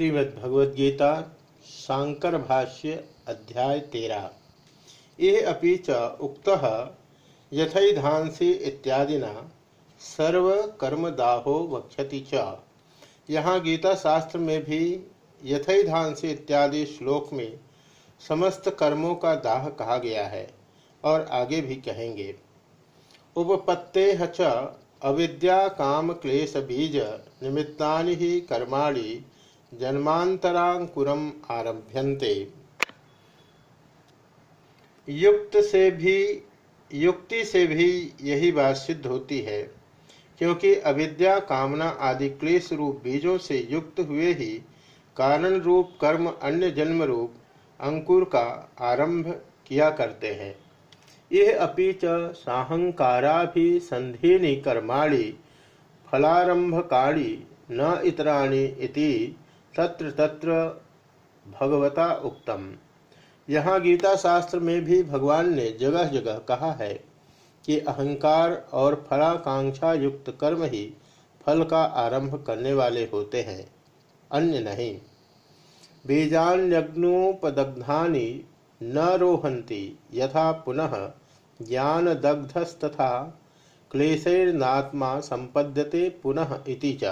श्रीमद्भगवद्गीता, शांकर भाष्य, अध्याय तेरा। ये अभी च उक्तः यथैधांसी इत्यादिना सर्वकर्मदाहो वक्षति च। यहाँ गीता शास्त्र में भी यथैधांसी इत्यादि श्लोक में समस्त कर्मों का दाह कहा गया है और आगे भी कहेंगे। उपपत्ते च अविद्या काम क्लेश बीज निमित्ता ही कर्माणि जन्मांतरांकुरम आरभ्यन्ते। युक्त से भी, युक्ति से भी यही बात सिद्ध होती है, क्योंकि अविद्या, कामना आदि क्लेश रूप बीजों से युक्त हुए ही कारण रूप, कर्म, अन्य जन्म रूप, अंकुर का आरंभ किया करते हैं। यह अपि च साहंकाराभिसंधीनि कर्माणि, फलारंभकाणी न इतराणि इति तत्र तत्र भगवता उक्तम। यहाँ गीता शास्त्र में भी भगवान ने जगह जगह कहा है कि अहंकार और फलाकांक्षा युक्त कर्म ही फल का आरंभ करने वाले होते हैं, अन्य नहीं। बीजान्यग्नोपदग्धानि न रोहंती यथा पुनः ज्ञान दग्धस्तथा क्लेशेर्नात्मा संपद्यते पुनः इति च।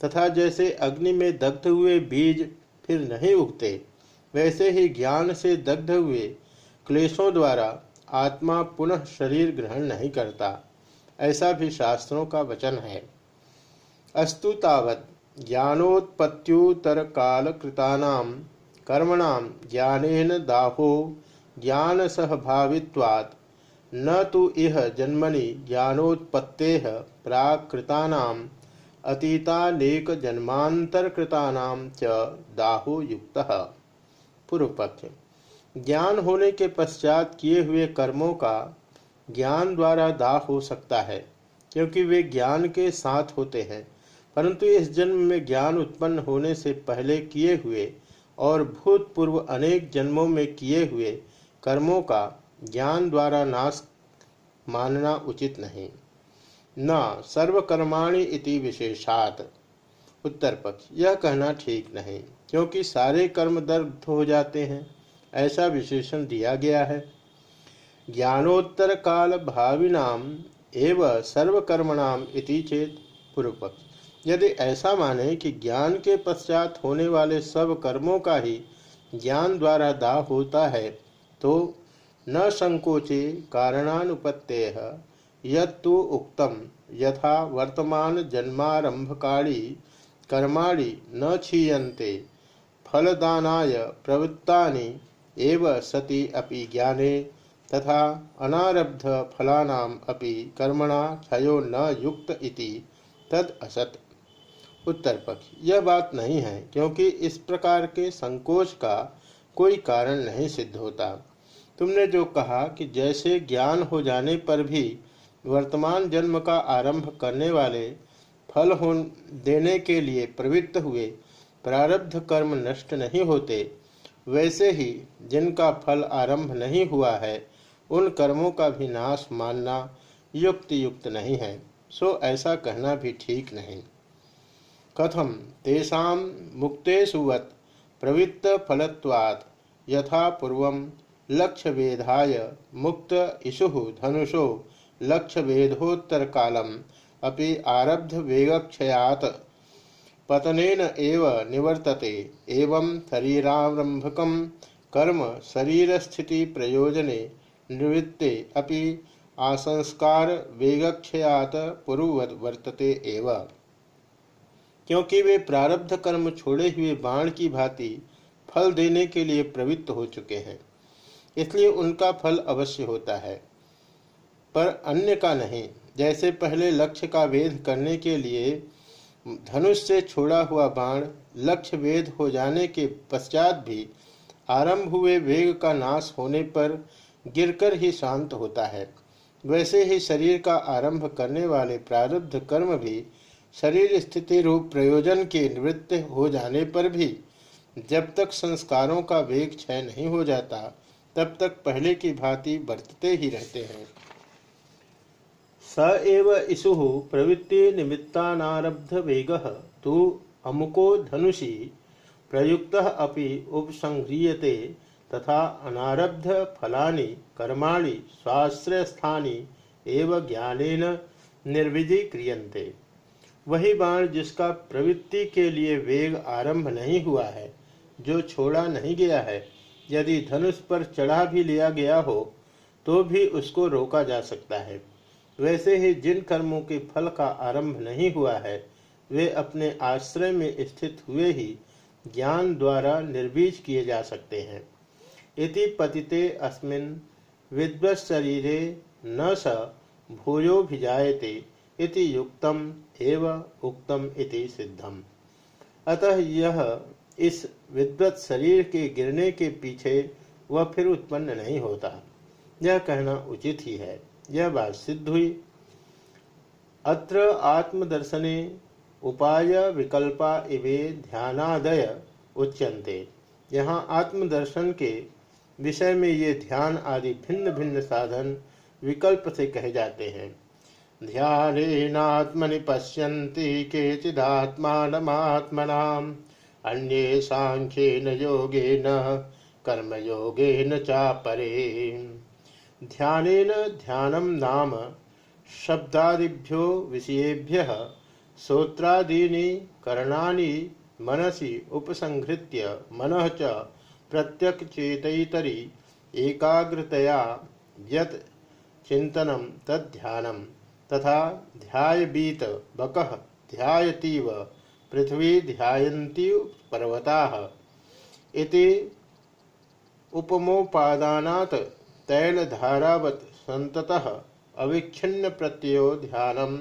तथा जैसे अग्नि में दग्ध हुए बीज फिर नहीं उगते, वैसे ही ज्ञान से दग्ध हुए क्लेशों द्वारा आत्मा पुनः शरीर ग्रहण नहीं करता। ऐसा भी शास्त्रों का वचन है। अस्तु तावत काल कृतानाम कर्मणाम ज्ञानेन दाहो ज्ञान सहभावित्वात् न तो इह जन्मनि ज्ञानोत्पत्ते प्राकृतानाम अतीतानेक जन्मांतरकृतानाम च दाहो युक्त पूर्व पक्ष ज्ञान होने के पश्चात किए हुए कर्मों का ज्ञान द्वारा दाह हो सकता है, क्योंकि वे ज्ञान के साथ होते हैं। परंतु इस जन्म में ज्ञान उत्पन्न होने से पहले किए हुए और भूतपूर्व अनेक जन्मों में किए हुए कर्मों का ज्ञान द्वारा नाश मानना उचित नहीं। न, सर्वकर्माणि इति विशेषात। उत्तर पक्ष, यह कहना ठीक नहीं, क्योंकि सारे कर्म दर्द हो जाते हैं, ऐसा विशेषण दिया गया है। ज्ञानोत्तर काल भाविनाम एव सर्वकर्मणाम इति चेत पूर्व पक्ष। यदि ऐसा माने कि ज्ञान के पश्चात होने वाले सब कर्मों का ही ज्ञान द्वारा दाह होता है तो न संकोचे कारणानुपत्ते यत्तु उक्तम यथा वर्तमान जन्मारंभकाली कर्माणि न क्षीयन्ते, फलदानाय प्रवृत्तानि एव सति अपि ज्ञाने, तथा अनारब्ध फलानाम अपि कर्मणा क्षयो न युक्त इति, तद असत। उत्तर पक्ष, यह बात नहीं है, क्योंकि इस प्रकार के संकोच का कोई कारण नहीं सिद्ध होता। तुमने जो कहा कि जैसे ज्ञान हो जाने पर भी वर्तमान जन्म का आरंभ करने वाले फल हो देने के लिए प्रवृत्त हुए प्रारब्ध कर्म नष्ट नहीं होते, वैसे ही जिनका फल आरंभ नहीं हुआ है, उन कर्मों का भी नाश मानना युक्त युक्त नहीं है। सो ऐसा कहना भी ठीक नहीं। कथम, तेषा मुक्तेषुवत प्रवृत्त फलत्वात् यथा पूर्व लक्ष्य वेधाय मुक्त इषु धनुषो लक्ष्य वेदोत्तर कालम अपि आरब्ध वेगक्षयात पतनेन एव निवर्तते, एवं शरीरारंभकम कर्म शरीर स्थिति प्रयोजने निवृत्ते अपि आसंस्कार वेगक्षयात पूर्ववत वर्तते एव। क्योंकि वे प्रारब्ध कर्म छोड़े हुए बाण की भांति फल देने के लिए प्रवृत्त हो चुके हैं, इसलिए उनका फल अवश्य होता है। पर अन्य का नहीं। जैसे पहले लक्ष्य का वेद करने के लिए धनुष से छोड़ा हुआ बाण लक्ष्य वेद हो जाने के पश्चात भी आरंभ हुए वेग का नाश होने पर गिरकर ही शांत होता है। वैसे ही शरीर का आरंभ करने वाले प्रारब्ध कर्म भी शरीर स्थिति रूप प्रयोजन के निवृत्त हो जाने पर भी जब तक संस्कारों का वेग क्षय नहीं हो जाता, तब तक पहले की भांति बरतते ही रहते हैं। स एव इसु प्रवृत्ति निमित्तानारब्ध वेग तो अमुको धनुषी प्रयुक्त अपि उपसंह्रियते तथा अनारब्ध फलानि कर्माणि स्वाश्रयस्थानी एव ज्ञानेन निर्विधि क्रियन्ते वही बाण जिसका प्रवृत्ति के लिए वेग आरंभ नहीं हुआ है, जो छोड़ा नहीं गया है, यदि धनुष पर चढ़ा भी लिया गया हो तो भी उसको रोका जा सकता है। वैसे ही जिन कर्मों के फल का आरंभ नहीं हुआ है, वे अपने आश्रय में स्थित हुए ही ज्ञान द्वारा निर्बीज किए जा सकते हैं। इति पतिते अस्मिन् विद्वत शरीरे न स भूयोभिजायते इति युक्तम एव उक्तम इति सिद्धम। अतः यह इस विद्वत शरीर के गिरने के पीछे वह फिर उत्पन्न नहीं होता। यह कहना उचित ही है। यह बात सिद्ध हुई। अत्र आत्मदर्शने उपाय विकल्पा इवे ध्यानादय उच्यन्ते। यहाँ आत्मदर्शन के विषय में ये ध्यान आदि भिन्न भिन्न साधन विकल्प से कहे जाते हैं। ध्यानात्मनि पश्यन्ति केचिदात्मात्मना अन्ये सांख्येन योगेन कर्मयोगेन चापरे। ध्यानेन ध्यानम नाम शब्दादिभ्यो विषयेभ्य श्रोत्रादीनि करणानि मनसि उपसंहृत्य मनः च प्रत्यक चेतरी एकाग्रतया यत चिंतनम तद्ध्यानम तथा ध्यायबीत बक ध्यायतीव पृथ्वी ध्यायन्ती पर्वता इति तैलधारावत संततः अविच्छिन्न प्रत्ययो ध्यानम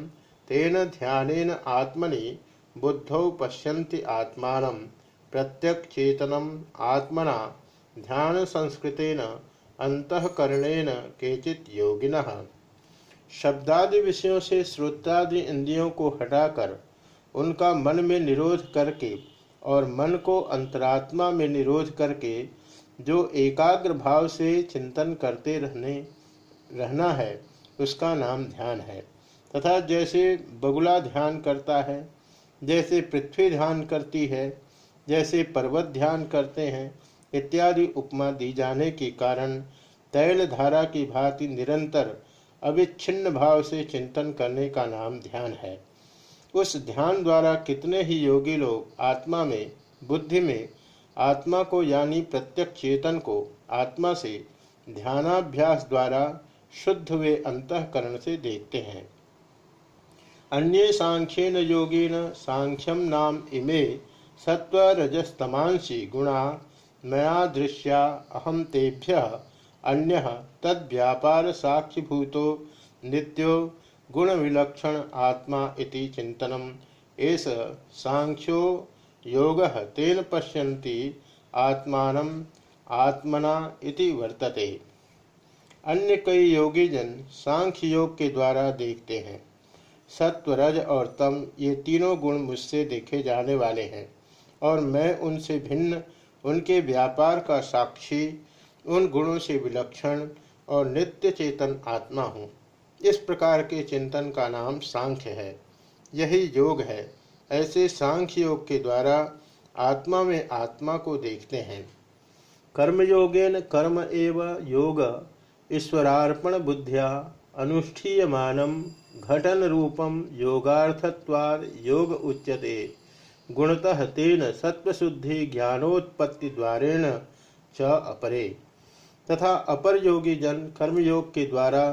तेन ध्यानेन आत्मनि बुद्धौ पश्यन्ति आत्मानं। प्रत्यक चेतनम आत्मना ध्यान संस्कृतेन अंतकरणेन केचित योगिन। शब्दादि विषयों से श्रोतादि इंद्रियों को हटाकर उनका मन में निरोध करके और मन को अंतरात्मा में निरोध करके जो एकाग्र भाव से चिंतन करते रहने, रहना है, उसका नाम ध्यान है। तथा जैसे बगुला ध्यान करता है, जैसे पृथ्वी ध्यान करती है, जैसे पर्वत ध्यान करते हैं, इत्यादि उपमा दी जाने के कारण तैल धारा की भांति निरंतर अविच्छिन्न भाव से चिंतन करने का नाम ध्यान है। उस ध्यान द्वारा कितने ही योगी लोग आत्मा में, बुद्धि में आत्मा को यानी प्रत्यक्ष चेतन को आत्मा से ध्यानाभ्यास द्वारा शुद्ध वे अंतकरण से देखते हैं। अन्य सांख्यन योगेन सांख्यम नाम इमे सत्वरजस्तमांसी गुणा मया दृश्या अहम तेभ्य अन्य तद्व्यापार साक्षिभूतो नित्यो गुण विलक्षण आत्मा इति चिंतनम एस सांख्यो योग तेन पश्यन्ति आत्मान, आत्मना इति वर्तते। अन्य कई योगी जन सांख्य योग के द्वारा देखते हैं। सत्व रज और तम ये तीनों गुण मुझसे देखे जाने वाले हैं और मैं उनसे भिन्न, उनके व्यापार का साक्षी, उन गुणों से विलक्षण और नित्य चेतन आत्मा हूँ। इस प्रकार के चिंतन का नाम सांख्य है। यही योग है। ऐसे सांख्य योग के द्वारा आत्मा में आत्मा को देखते हैं। कर्मयोगेन कर्म एव योग ईश्वरार्पण बुद्धिया अनुष्ठीयमानम घटन रूपम योगार्थत्वाद योग उच्यते। गुणतः तेन सत्वशुद्धि ज्ञानोत्पत्ति द्वारेण च अपरे। तथा अपर योगी जन कर्मयोग के द्वारा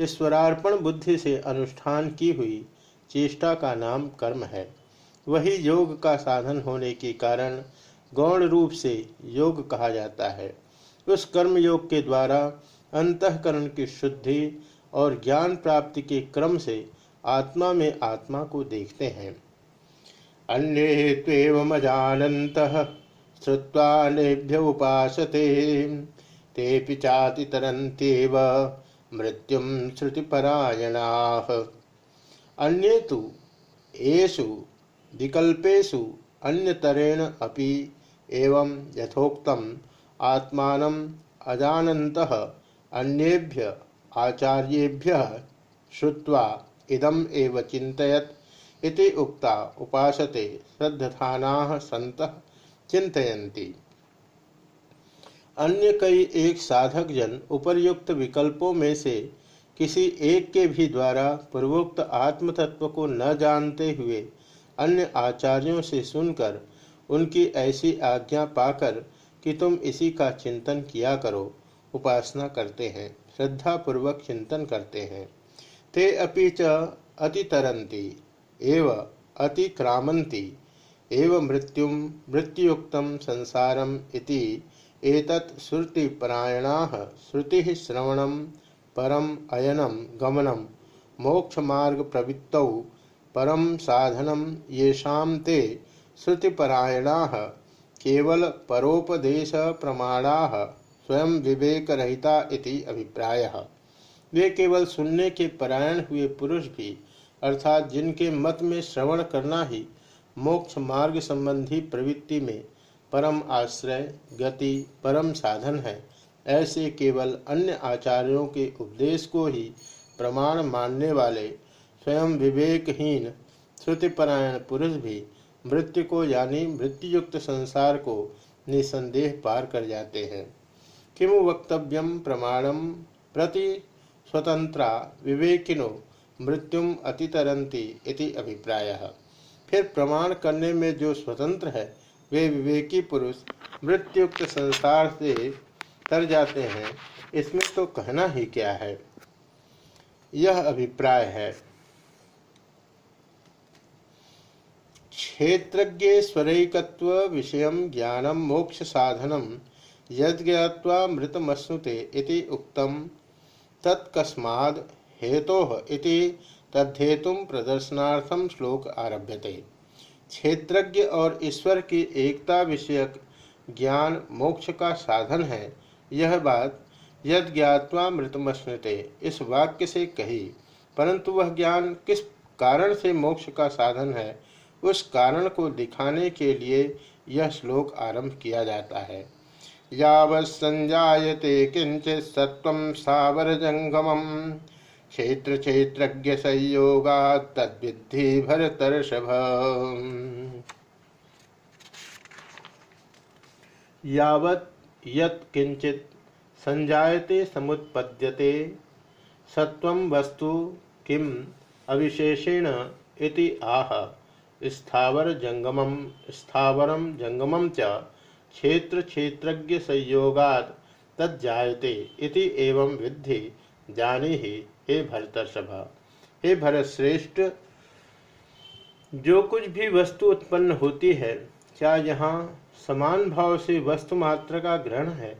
ईश्वरार्पण बुद्धि से अनुष्ठान की हुई चेष्टा का नाम कर्म है। वही योग का साधन होने के कारण गौण रूप से योग कहा जाता है। उस कर्म योग के द्वारा अंतकरण की शुद्धि और ज्ञान प्राप्ति के क्रम से आत्मा में आत्मा को देखते हैं। अन्य त्वेवमजानन्तः श्रुत्वा नेभ्य उपासते चातितरन्त्येव मृत्युं श्रुतिपरायणाः। अन्ये तु येषु विकल्पेषु अन्यतरेण अपि एवं यथोक्तम् आत्मानम् अजानन्तः अन्येभ्य आचार्येभ्यः श्रुत्वा इदम् एव चिन्तयत् इति उक्ता उपासते श्रद्धाना सत चिंतयन्ति अन्य कई एक साधक जन उपर्युक्त विकल्पों में से किसी एक के भी द्वारा पूर्वोक्त आत्म तत्व को न जानते हुए अन्य आचार्यों से सुनकर उनकी ऐसी आज्ञा पाकर कि तुम इसी का चिंतन किया करो, उपासना करते हैं श्रद्धा पूर्वक चिंतन करते हैं। ते अपि च अतितरन्ति, एव अतिक्रामन्ति, एव मृत्यु, मृत्युयुक्त संसारम इति एतत् श्रुतिपरायणाः, श्रुति श्रवणं, परम अयनम गमनम मोक्ष मार्ग प्रवृत्तौ परम साधनम, येषां ते श्रुतिपरायणाः, केवल परोपदेश प्रमाणा, स्वयं विवेक रहिता इति अभिप्राय। वे केवल सुनने के परायण हुए पुरुष भी, अर्थात जिनके मत में श्रवण करना ही, मोक्ष मार्ग संबंधी प्रवृत्ति में परम आश्रय, गति, परम साधन है, ऐसे केवल अन्य आचार्यों के उपदेश को ही प्रमाण मानने वाले स्वयं विवेकहीन, श्रुतिपरायण पुरुष भी मृत्यु को यानी मृत्युयुक्त संसार को निसंदेह पार कर जाते हैं। किमु वक्तव्यम प्रमाणम प्रति स्वतंत्रा विवेकिनो मृत्युम अतितरंती इति अभिप्राय। फिर प्रमाण करने में जो स्वतंत्र है, वे विवेकी पुरुष मृत्युक्त संसार से तर जाते हैं, इसमें तो कहना ही क्या है? यह अभिप्राय है। क्षेत्रज्ञेश्वरैकत्व विषय ज्ञानम मोक्ष साधनम यज्ञात्वा मृतमश्नुते इति उक्तम तत्कस्माद् हेतोः इति तद्धेतुम प्रदर्शनार्थम श्लोक आरभ्यते। क्षेत्रज्ञ और ईश्वर की एकता विषयक ज्ञान मोक्ष का साधन है। यह बात यद मृतमश्नुते इस वाक्य से कही, परंतु वह ज्ञान किस कारण से मोक्ष का साधन है उस कारण को दिखाने के लिए यह श्लोक आरंभ किया जाता है। यावत् संजायते किंचित सत्व सावर जंगम क्षेत्र क्षेत्रज्ञ संयोगा तद्विद्धि भरतर्षभ यावत् यत् किंचित संजायते समुत्पद्यते सत्वं वस्तु किम अविशेषेण इति आह। स्थावर जंगमम स्थावरम जंगमम च क्षेत्र क्षेत्रज्ञ संयोगात तज्जायते इति एवं विद्धि जानी ही हे भरतर्षभा। हे भरत श्रेष्ठ जो कुछ भी वस्तु उत्पन्न होती है, क्या यहाँ समान भाव से वस्तु मात्र का ग्रहण है?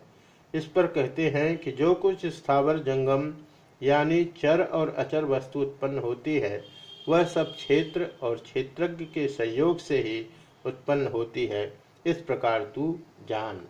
इस पर कहते हैं कि जो कुछ स्थावर जंगम, यानी चर और अचर वस्तु उत्पन्न होती है वह सब क्षेत्र और क्षेत्रज्ञ के सहयोग से ही उत्पन्न होती है। इस प्रकार तू जान।